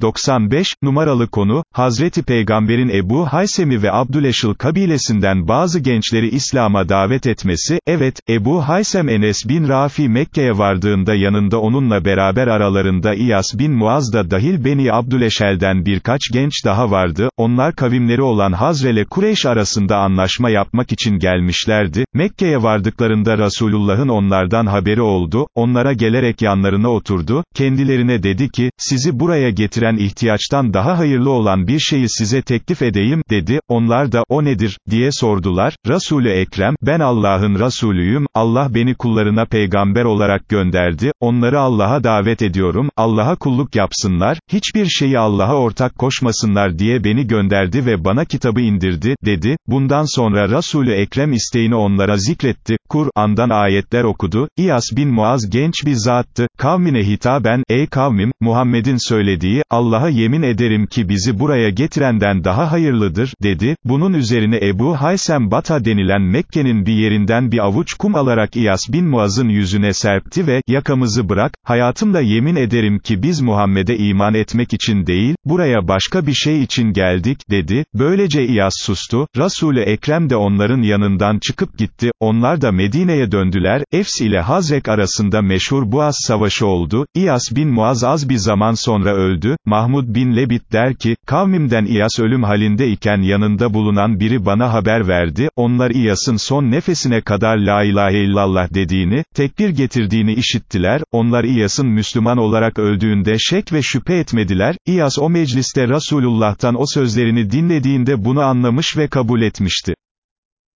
95, numaralı konu, Hazreti Peygamber'in Ebu Haysemi ve Abdüleşil kabilesinden bazı gençleri İslam'a davet etmesi, evet, Ebu Haysem Enes bin Rafi Mekke'ye vardığında yanında onunla beraber aralarında İyas bin Muaz da dahil Beni Abdüleşel'den birkaç genç daha vardı, onlar kavimleri olan Hazrele Kureyş arasında anlaşma yapmak için gelmişlerdi, Mekke'ye vardıklarında Resulullah'ın onlardan haberi oldu, onlara gelerek yanlarına oturdu, kendilerine dedi ki, sizi buraya getiren ihtiyaçtan daha hayırlı olan bir şeyi size teklif edeyim, dedi, onlar da, o nedir, diye sordular, Resulü Ekrem, ben Allah'ın Resulüyüm, Allah beni kullarına peygamber olarak gönderdi, onları Allah'a davet ediyorum, Allah'a kulluk yapsınlar, hiçbir şeyi Allah'a ortak koşmasınlar diye beni gönderdi ve bana kitabı indirdi, dedi, bundan sonra Resulü Ekrem isteğini onlara zikretti, Kur'an'dan ayetler okudu, İyas bin Muaz genç bir zattı, kavmine hitaben, ey kavmim, Muhammed'in söylediği, Allah'a yemin ederim ki bizi buraya getirenden daha hayırlıdır, dedi, bunun üzerine Ebu Haysem Bata denilen Mekke'nin bir yerinden bir avuç kum alarak İyas bin Muaz'ın yüzüne serpti ve, yakamızı bırak, hayatımda yemin ederim ki biz Muhammed'e iman etmek için değil, buraya başka bir şey için geldik, dedi, böylece İyas sustu, Resulü Ekrem de onların yanından çıkıp gitti, onlar da Medine'ye döndüler, Efs ile Hazrek arasında meşhur Boğaz Savaşı oldu, İyas bin Muaz az bir zaman sonra öldü, Mahmud bin Lebit der ki, kavmimden İyas ölüm halinde iken yanında bulunan biri bana haber verdi, onlar İyas'ın son nefesine kadar la ilahe illallah dediğini, tekbir getirdiğini işittiler, onlar İyas'ın Müslüman olarak öldüğünde şek ve şüphe etmediler, İyas o mecliste Resulullah'tan o sözlerini dinlediğinde bunu anlamış ve kabul etmişti.